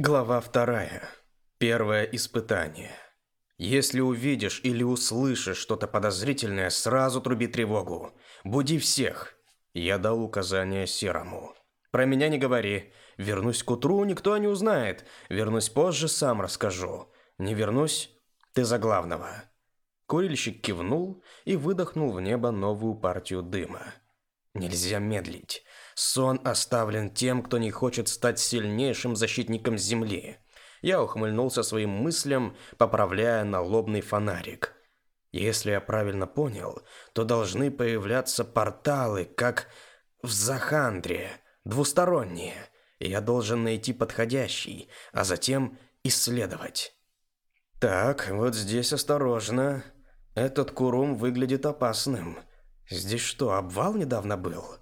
Глава вторая. Первое испытание. Если увидишь или услышишь что-то подозрительное, сразу труби тревогу. Буди всех. Я дал указание Серому. Про меня не говори. Вернусь к утру, никто не узнает. Вернусь позже, сам расскажу. Не вернусь, ты за главного. Курильщик кивнул и выдохнул в небо новую партию дыма. Нельзя медлить. Сон оставлен тем, кто не хочет стать сильнейшим защитником Земли. Я ухмыльнулся своим мыслям, поправляя налобный фонарик. Если я правильно понял, то должны появляться порталы, как в Захандре, двусторонние. Я должен найти подходящий, а затем исследовать. Так, вот здесь осторожно. Этот курум выглядит опасным. Здесь что, обвал недавно был?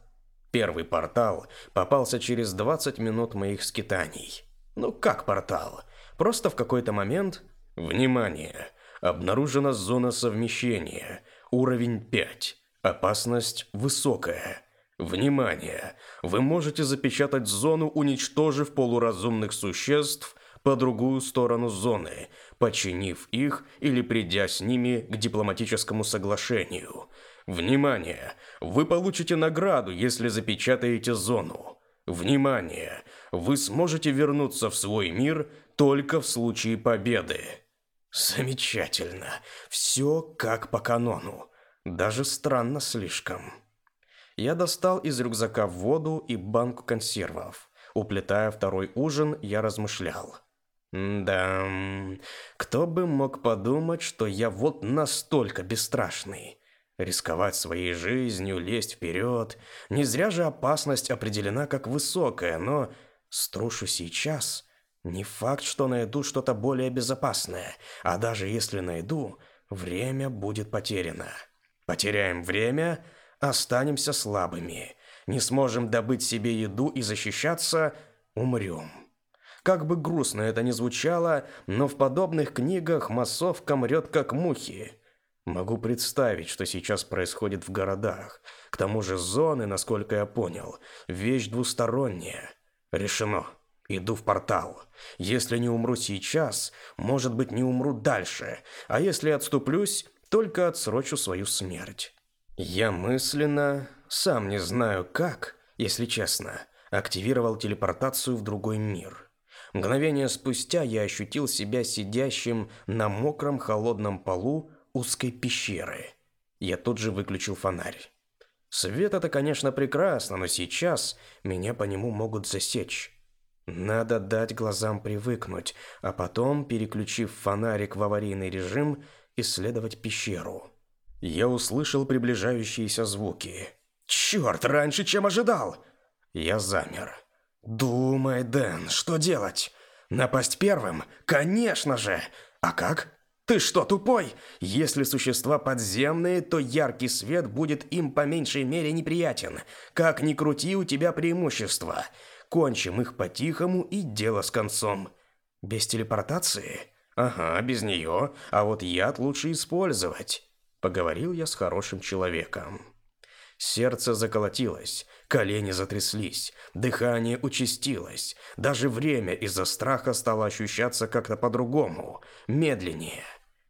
Первый портал попался через 20 минут моих скитаний. Ну как портал? Просто в какой-то момент... Внимание! Обнаружена зона совмещения. Уровень 5. Опасность высокая. Внимание! Вы можете запечатать зону, уничтожив полуразумных существ по другую сторону зоны, починив их или придя с ними к дипломатическому соглашению. Внимание! Вы получите награду, если запечатаете зону. Внимание! Вы сможете вернуться в свой мир только в случае победы. Замечательно. Все как по канону. Даже странно слишком. Я достал из рюкзака воду и банку консервов. Уплетая второй ужин, я размышлял. Да, кто бы мог подумать, что я вот настолько бесстрашный рисковать своей жизнью, лезть вперед. Не зря же опасность определена как высокая, но струшу сейчас. Не факт, что найду что-то более безопасное, а даже если найду, время будет потеряно. Потеряем время, останемся слабыми. Не сможем добыть себе еду и защищаться, умрем. Как бы грустно это ни звучало, но в подобных книгах массовка мрет как мухи – Могу представить, что сейчас происходит в городах. К тому же зоны, насколько я понял, вещь двусторонняя. Решено. Иду в портал. Если не умру сейчас, может быть, не умру дальше. А если отступлюсь, только отсрочу свою смерть. Я мысленно, сам не знаю как, если честно, активировал телепортацию в другой мир. Мгновение спустя я ощутил себя сидящим на мокром холодном полу узкой пещеры. Я тут же выключил фонарь. Свет это, конечно, прекрасно, но сейчас меня по нему могут засечь. Надо дать глазам привыкнуть, а потом, переключив фонарик в аварийный режим, исследовать пещеру. Я услышал приближающиеся звуки. Черт, раньше, чем ожидал! Я замер. Думай, Дэн, что делать? Напасть первым? Конечно же! А как? Ты что, тупой? Если существа подземные, то яркий свет будет им по меньшей мере неприятен. Как ни крути, у тебя преимущество. Кончим их по-тихому и дело с концом. Без телепортации? Ага, без нее. А вот яд лучше использовать. Поговорил я с хорошим человеком. Сердце заколотилось, колени затряслись, дыхание участилось. Даже время из-за страха стало ощущаться как-то по-другому, медленнее.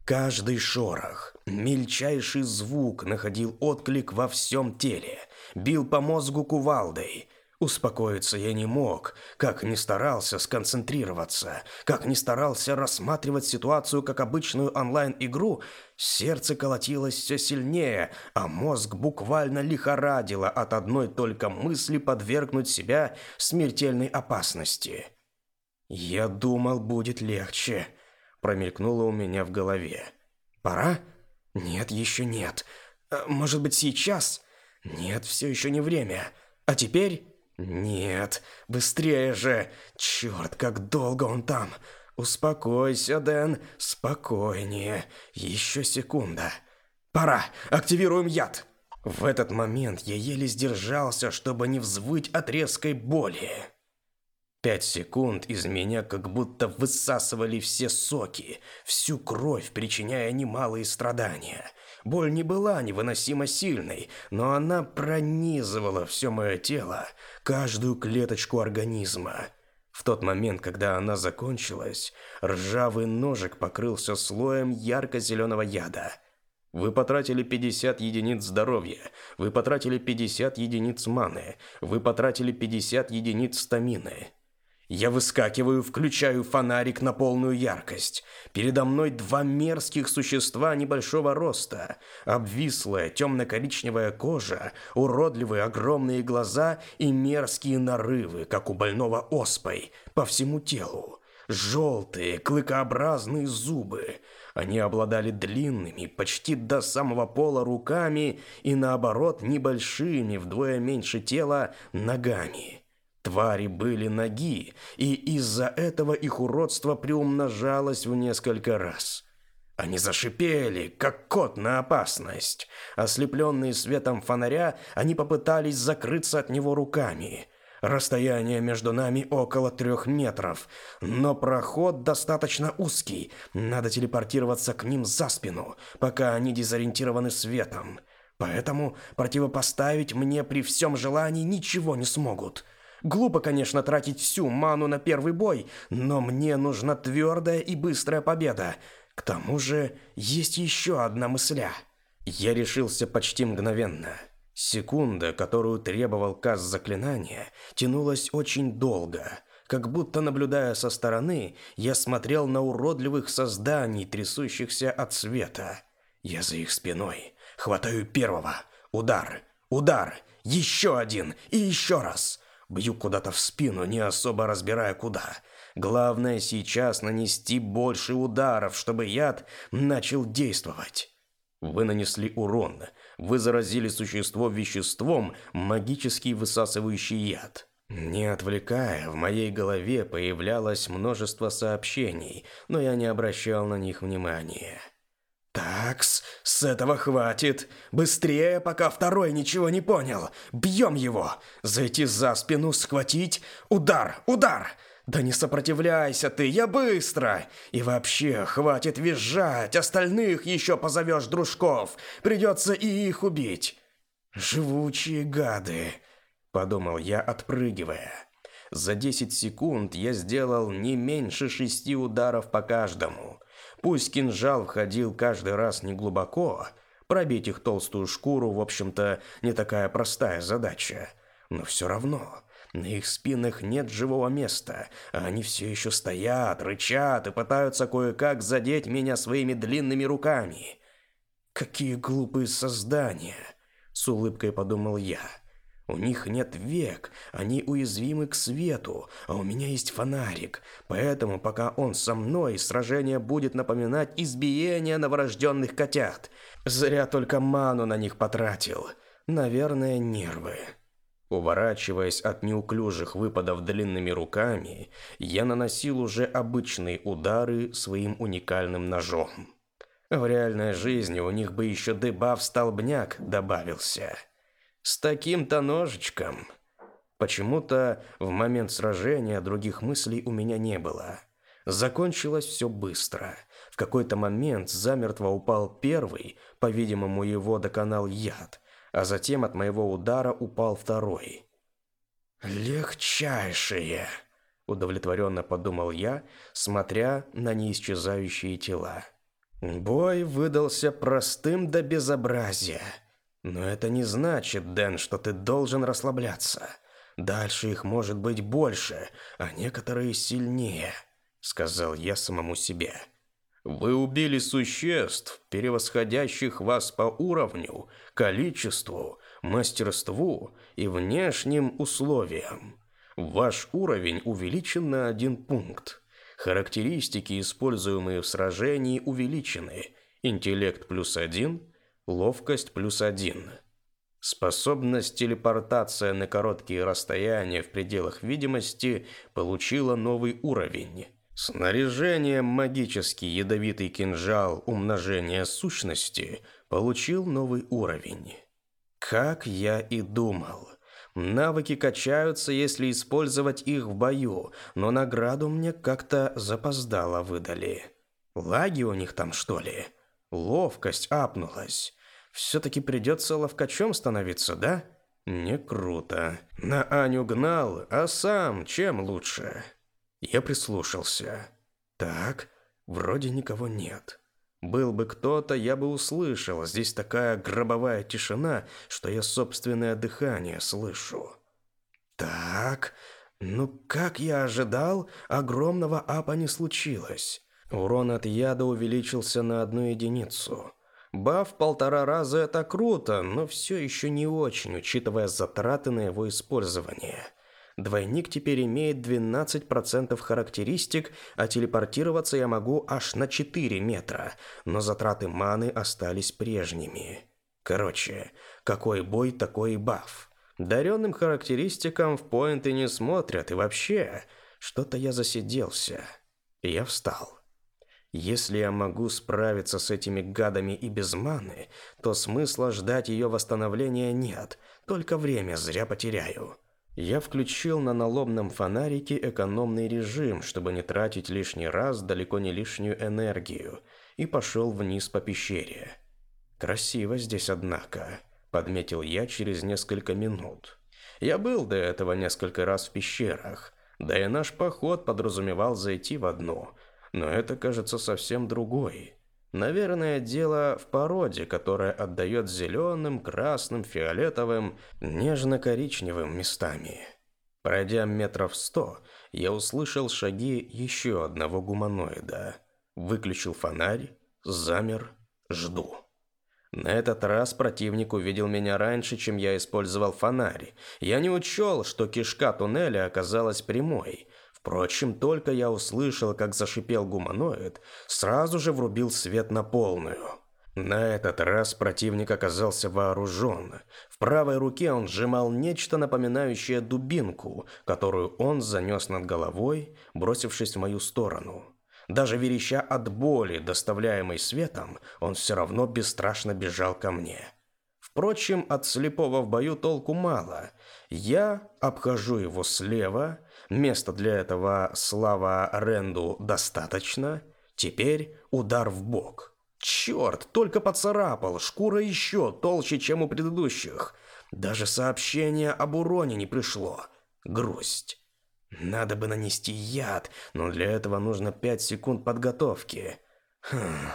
Каждый шорох, мельчайший звук находил отклик во всем теле, бил по мозгу кувалдой. Успокоиться я не мог, как не старался сконцентрироваться, как не старался рассматривать ситуацию как обычную онлайн-игру, сердце колотилось все сильнее, а мозг буквально лихорадило от одной только мысли подвергнуть себя смертельной опасности. Я думал, будет легче промелькнуло у меня в голове. Пора? Нет, еще нет. «Э, может быть, сейчас? Нет, все еще не время. А теперь? Нет, быстрее же. Черт, как долго он там. Успокойся, Дэн, спокойнее. Еще секунда. Пора, активируем яд. В этот момент я еле сдержался, чтобы не взвыть от резкой боли. Пять секунд из меня как будто высасывали все соки, всю кровь, причиняя немалые страдания. Боль не была невыносимо сильной, но она пронизывала все мое тело, каждую клеточку организма. В тот момент, когда она закончилась, ржавый ножик покрылся слоем ярко-зеленого яда. Вы потратили 50 единиц здоровья, вы потратили 50 единиц маны, вы потратили 50 единиц стамины. Я выскакиваю, включаю фонарик на полную яркость. Передо мной два мерзких существа небольшого роста. Обвислая темно-коричневая кожа, уродливые огромные глаза и мерзкие нарывы, как у больного оспой, по всему телу. Желтые, клыкообразные зубы. Они обладали длинными, почти до самого пола руками и, наоборот, небольшими, вдвое меньше тела, ногами. Твари были ноги, и из-за этого их уродство приумножалось в несколько раз. Они зашипели, как кот на опасность. Ослепленные светом фонаря, они попытались закрыться от него руками. Расстояние между нами около трех метров, но проход достаточно узкий. Надо телепортироваться к ним за спину, пока они дезориентированы светом. Поэтому противопоставить мне при всем желании ничего не смогут. Глупо, конечно, тратить всю ману на первый бой, но мне нужна твердая и быстрая победа. К тому же есть еще одна мысля. Я решился почти мгновенно. Секунда, которую требовал каз заклинания, тянулась очень долго. Как будто, наблюдая со стороны, я смотрел на уродливых созданий, трясущихся от света. Я за их спиной. Хватаю первого. Удар. Удар. Еще один. И еще раз. Бью куда-то в спину, не особо разбирая куда. Главное сейчас нанести больше ударов, чтобы яд начал действовать. Вы нанесли урон. Вы заразили существо веществом, магический высасывающий яд. Не отвлекая, в моей голове появлялось множество сообщений, но я не обращал на них внимания. «Такс, с этого хватит. Быстрее, пока второй ничего не понял. Бьем его. Зайти за спину, схватить. Удар, удар!» «Да не сопротивляйся ты, я быстро! И вообще, хватит визжать, остальных еще позовешь дружков, придется и их убить!» «Живучие гады!» – подумал я, отпрыгивая. За 10 секунд я сделал не меньше шести ударов по каждому – Пусть кинжал входил каждый раз неглубоко, пробить их толстую шкуру, в общем-то, не такая простая задача. Но все равно, на их спинах нет живого места, а они все еще стоят, рычат и пытаются кое-как задеть меня своими длинными руками. «Какие глупые создания!» — с улыбкой подумал я. У них нет век, они уязвимы к свету, а у меня есть фонарик. Поэтому, пока он со мной, сражение будет напоминать избиение новорожденных котят. Зря только ману на них потратил. Наверное, нервы. Уворачиваясь от неуклюжих выпадов длинными руками, я наносил уже обычные удары своим уникальным ножом. В реальной жизни у них бы еще дебаф столбняк добавился. С таким-то ножичком. Почему-то в момент сражения других мыслей у меня не было. Закончилось все быстро. В какой-то момент замертво упал первый, по-видимому, его доконал яд, а затем от моего удара упал второй. «Легчайшие!» – удовлетворенно подумал я, смотря на неисчезающие тела. Бой выдался простым до безобразия – но это не значит, Дэн, что ты должен расслабляться. Дальше их может быть больше, а некоторые сильнее, сказал я самому себе. Вы убили существ, превосходящих вас по уровню, количеству, мастерству и внешним условиям. Ваш уровень увеличен на один пункт. Характеристики, используемые в сражении, увеличены. Интеллект плюс один – ловкость плюс один. Способность телепортация на короткие расстояния в пределах видимости получила новый уровень. Снаряжение магический ядовитый кинжал умножения сущности получил новый уровень. Как я и думал. Навыки качаются, если использовать их в бою, но награду мне как-то запоздало выдали. Лаги у них там, что ли? Ловкость апнулась. Все-таки придется ловкачом становиться, да? Не круто. На Аню гнал, а сам чем лучше? Я прислушался. Так, вроде никого нет. Был бы кто-то, я бы услышал. Здесь такая гробовая тишина, что я собственное дыхание слышу. Так, ну как я ожидал, огромного апа не случилось. Урон от яда увеличился на одну единицу. Баф полтора раза это круто, но все еще не очень, учитывая затраты на его использование. Двойник теперь имеет 12% характеристик, а телепортироваться я могу аж на 4 метра, но затраты маны остались прежними. Короче, какой бой, такой и баф. Даренным характеристикам в поинты не смотрят, и вообще, что-то я засиделся. Я встал. Если я могу справиться с этими гадами и без маны, то смысла ждать ее восстановления нет, только время зря потеряю. Я включил на налобном фонарике экономный режим, чтобы не тратить лишний раз далеко не лишнюю энергию, и пошел вниз по пещере. Красиво здесь, однако, подметил я через несколько минут. Я был до этого несколько раз в пещерах, да и наш поход подразумевал зайти в одну – но это, кажется, совсем другой. Наверное, дело в породе, которая отдает зеленым, красным, фиолетовым, нежно-коричневым местами. Пройдя метров сто, я услышал шаги еще одного гуманоида. Выключил фонарь, замер, жду. На этот раз противник увидел меня раньше, чем я использовал фонарь. Я не учел, что кишка туннеля оказалась прямой, Впрочем, только я услышал, как зашипел гуманоид, сразу же врубил свет на полную. На этот раз противник оказался вооружен. В правой руке он сжимал нечто напоминающее дубинку, которую он занес над головой, бросившись в мою сторону. Даже вереща от боли, доставляемой светом, он все равно бесстрашно бежал ко мне. Впрочем, от слепого в бою толку мало. Я обхожу его слева Места для этого, слава Ренду, достаточно. Теперь удар в бок. Черт, только поцарапал, шкура еще толще, чем у предыдущих. Даже сообщение об уроне не пришло. Грусть. Надо бы нанести яд, но для этого нужно пять секунд подготовки. Хм,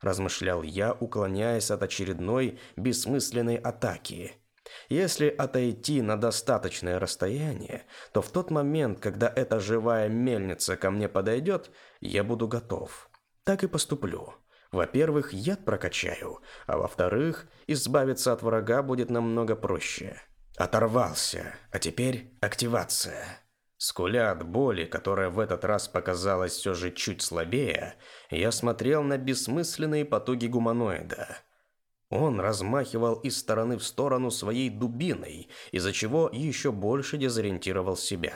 размышлял я, уклоняясь от очередной бессмысленной атаки. Если отойти на достаточное расстояние, то в тот момент, когда эта живая мельница ко мне подойдет, я буду готов. Так и поступлю. Во-первых, яд прокачаю, а во-вторых, избавиться от врага будет намного проще. Оторвался, а теперь активация. Скуля от боли, которая в этот раз показалась все же чуть слабее, я смотрел на бессмысленные потуги гуманоида – он размахивал из стороны в сторону своей дубиной, из-за чего еще больше дезориентировал себя.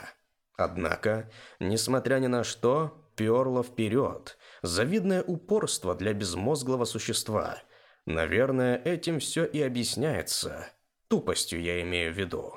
Однако, несмотря ни на что, перло вперед. Завидное упорство для безмозглого существа. Наверное, этим все и объясняется. Тупостью я имею в виду.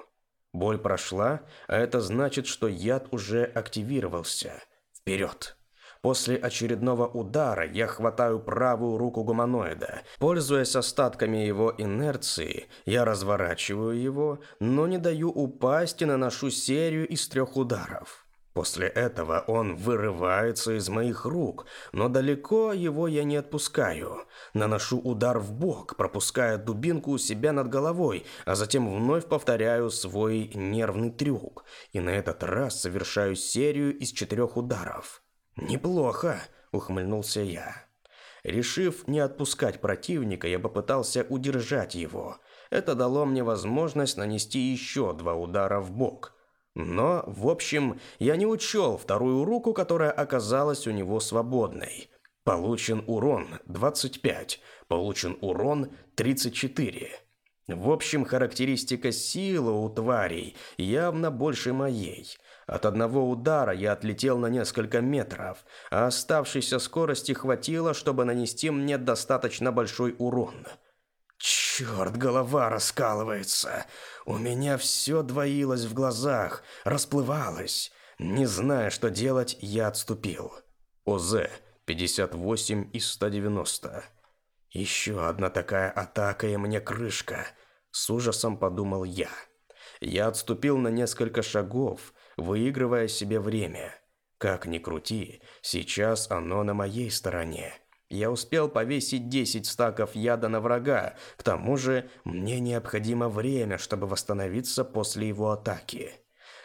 Боль прошла, а это значит, что яд уже активировался. Вперед! После очередного удара я хватаю правую руку гуманоида. Пользуясь остатками его инерции, я разворачиваю его, но не даю упасть и наношу серию из трех ударов. После этого он вырывается из моих рук, но далеко его я не отпускаю. Наношу удар в бок, пропуская дубинку у себя над головой, а затем вновь повторяю свой нервный трюк. И на этот раз совершаю серию из четырех ударов. «Неплохо», — ухмыльнулся я. Решив не отпускать противника, я попытался удержать его. Это дало мне возможность нанести еще два удара в бок. Но, в общем, я не учел вторую руку, которая оказалась у него свободной. Получен урон 25, получен урон 34. В общем, характеристика силы у тварей явно больше моей. От одного удара я отлетел на несколько метров, а оставшейся скорости хватило, чтобы нанести мне достаточно большой урон. Черт, голова раскалывается. У меня все двоилось в глазах, расплывалось. Не зная, что делать, я отступил. ОЗ 58 из 190. Еще одна такая атака, и мне крышка. С ужасом подумал я. Я отступил на несколько шагов, выигрывая себе время. Как ни крути, сейчас оно на моей стороне. Я успел повесить 10 стаков яда на врага, к тому же мне необходимо время, чтобы восстановиться после его атаки.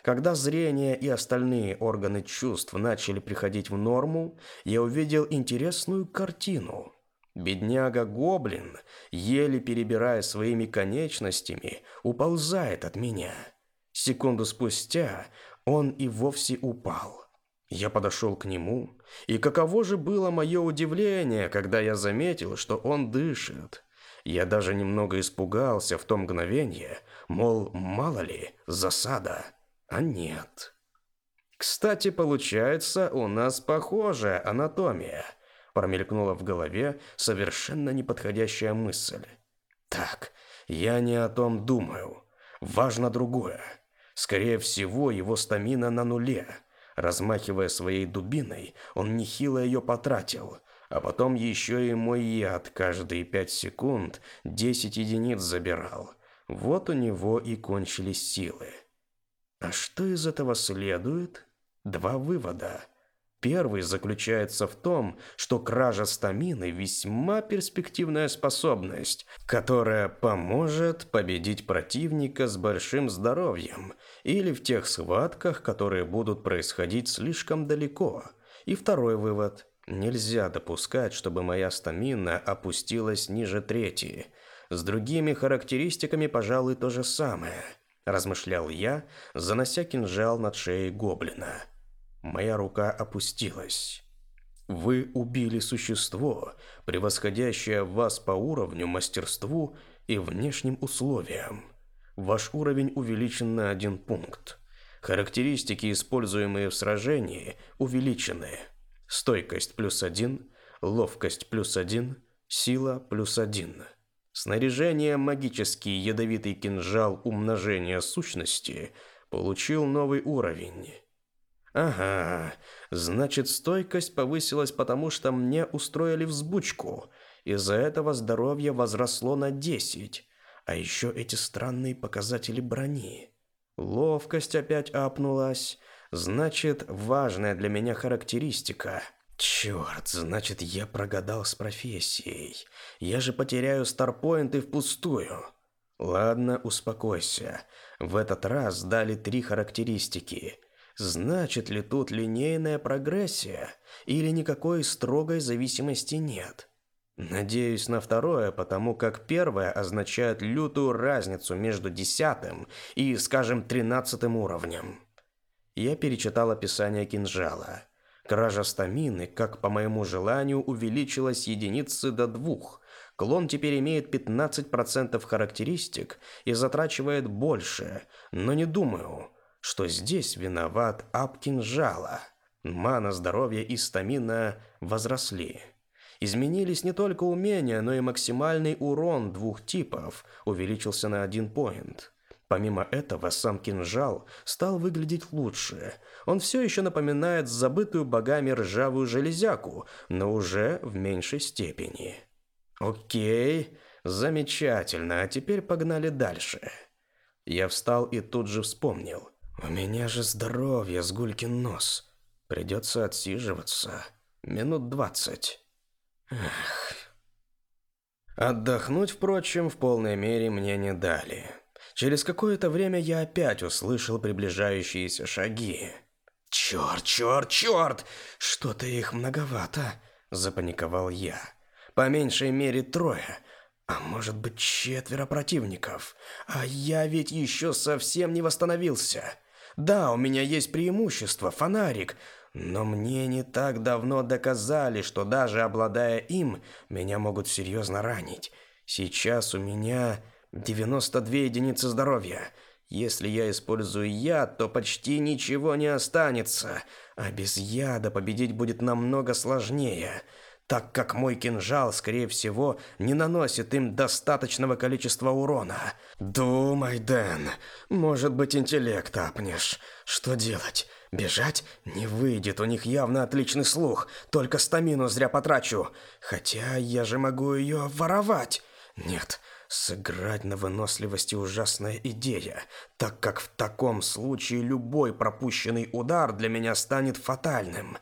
Когда зрение и остальные органы чувств начали приходить в норму, я увидел интересную картину. Бедняга-гоблин, еле перебирая своими конечностями, уползает от меня. Секунду спустя он и вовсе упал. Я подошел к нему, и каково же было мое удивление, когда я заметил, что он дышит. Я даже немного испугался в то мгновение, мол, мало ли, засада. А нет. Кстати, получается, у нас похожая анатомия – Промелькнула в голове совершенно неподходящая мысль. «Так, я не о том думаю. Важно другое. Скорее всего, его стамина на нуле. Размахивая своей дубиной, он нехило ее потратил. А потом еще и мой яд каждые пять секунд 10 единиц забирал. Вот у него и кончились силы. А что из этого следует? Два вывода. Первый заключается в том, что кража стамины весьма перспективная способность, которая поможет победить противника с большим здоровьем или в тех схватках, которые будут происходить слишком далеко. И второй вывод. Нельзя допускать, чтобы моя стамина опустилась ниже третьей. С другими характеристиками, пожалуй, то же самое, размышлял я, занося кинжал над шеей гоблина. Моя рука опустилась. Вы убили существо, превосходящее вас по уровню, мастерству и внешним условиям. Ваш уровень увеличен на один пункт. Характеристики, используемые в сражении, увеличены. Стойкость плюс один, ловкость плюс один, сила плюс один. Снаряжение «Магический ядовитый кинжал умножения сущности» получил новый уровень. Ага, значит, стойкость повысилась, потому что мне устроили взбучку. Из-за этого здоровье возросло на 10. А еще эти странные показатели брони. Ловкость опять апнулась. Значит, важная для меня характеристика. Черт, значит, я прогадал с профессией. Я же потеряю старпоинты впустую. Ладно, успокойся. В этот раз дали три характеристики. Значит ли тут линейная прогрессия или никакой строгой зависимости нет? Надеюсь на второе, потому как первое означает лютую разницу между десятым и, скажем, тринадцатым уровнем. Я перечитал описание кинжала. Кража стамины, как по моему желанию, увеличилась единицы до двух. Клон теперь имеет 15% характеристик и затрачивает больше, но не думаю, что здесь виноват Апкинжала. Мана здоровья и стамина возросли. Изменились не только умения, но и максимальный урон двух типов увеличился на один поинт. Помимо этого, сам кинжал стал выглядеть лучше. Он все еще напоминает забытую богами ржавую железяку, но уже в меньшей степени. Окей, замечательно, а теперь погнали дальше. Я встал и тут же вспомнил. У меня же здоровье с гулькин нос. Придется отсиживаться. Минут двадцать. Эх. Отдохнуть, впрочем, в полной мере мне не дали. Через какое-то время я опять услышал приближающиеся шаги. «Черт, черт, черт! Что-то их многовато!» – запаниковал я. «По меньшей мере трое, а может быть четверо противников. А я ведь еще совсем не восстановился!» Да, у меня есть преимущество, фонарик, но мне не так давно доказали, что даже обладая им, меня могут серьезно ранить. Сейчас у меня 92 единицы здоровья. Если я использую яд, то почти ничего не останется, а без яда победить будет намного сложнее так как мой кинжал, скорее всего, не наносит им достаточного количества урона. Думай, Дэн, может быть, интеллект апнешь. Что делать? Бежать не выйдет, у них явно отличный слух, только стамину зря потрачу. Хотя я же могу ее воровать. Нет, Сыграть на выносливости ужасная идея, так как в таком случае любой пропущенный удар для меня станет фатальным.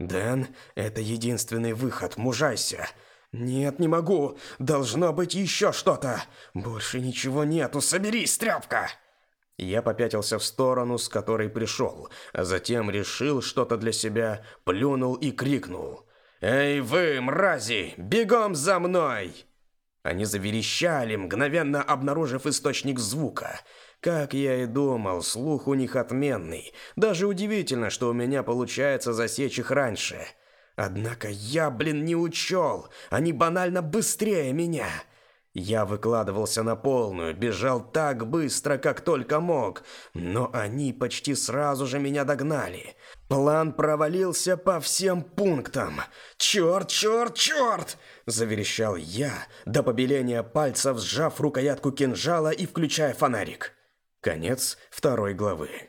«Дэн, это единственный выход, мужайся!» «Нет, не могу! Должно быть еще что-то! Больше ничего нету, соберись, тряпка!» Я попятился в сторону, с которой пришел, а затем решил что-то для себя, плюнул и крикнул. «Эй вы, мрази, бегом за мной!» Они заверещали, мгновенно обнаружив источник звука. Как я и думал, слух у них отменный. Даже удивительно, что у меня получается засечь их раньше. Однако я, блин, не учел. Они банально быстрее меня. Я выкладывался на полную, бежал так быстро, как только мог, но они почти сразу же меня догнали. План провалился по всем пунктам. «Черт, черт, черт!» – заверещал я, до побеления пальцев сжав рукоятку кинжала и включая фонарик. Конец второй главы.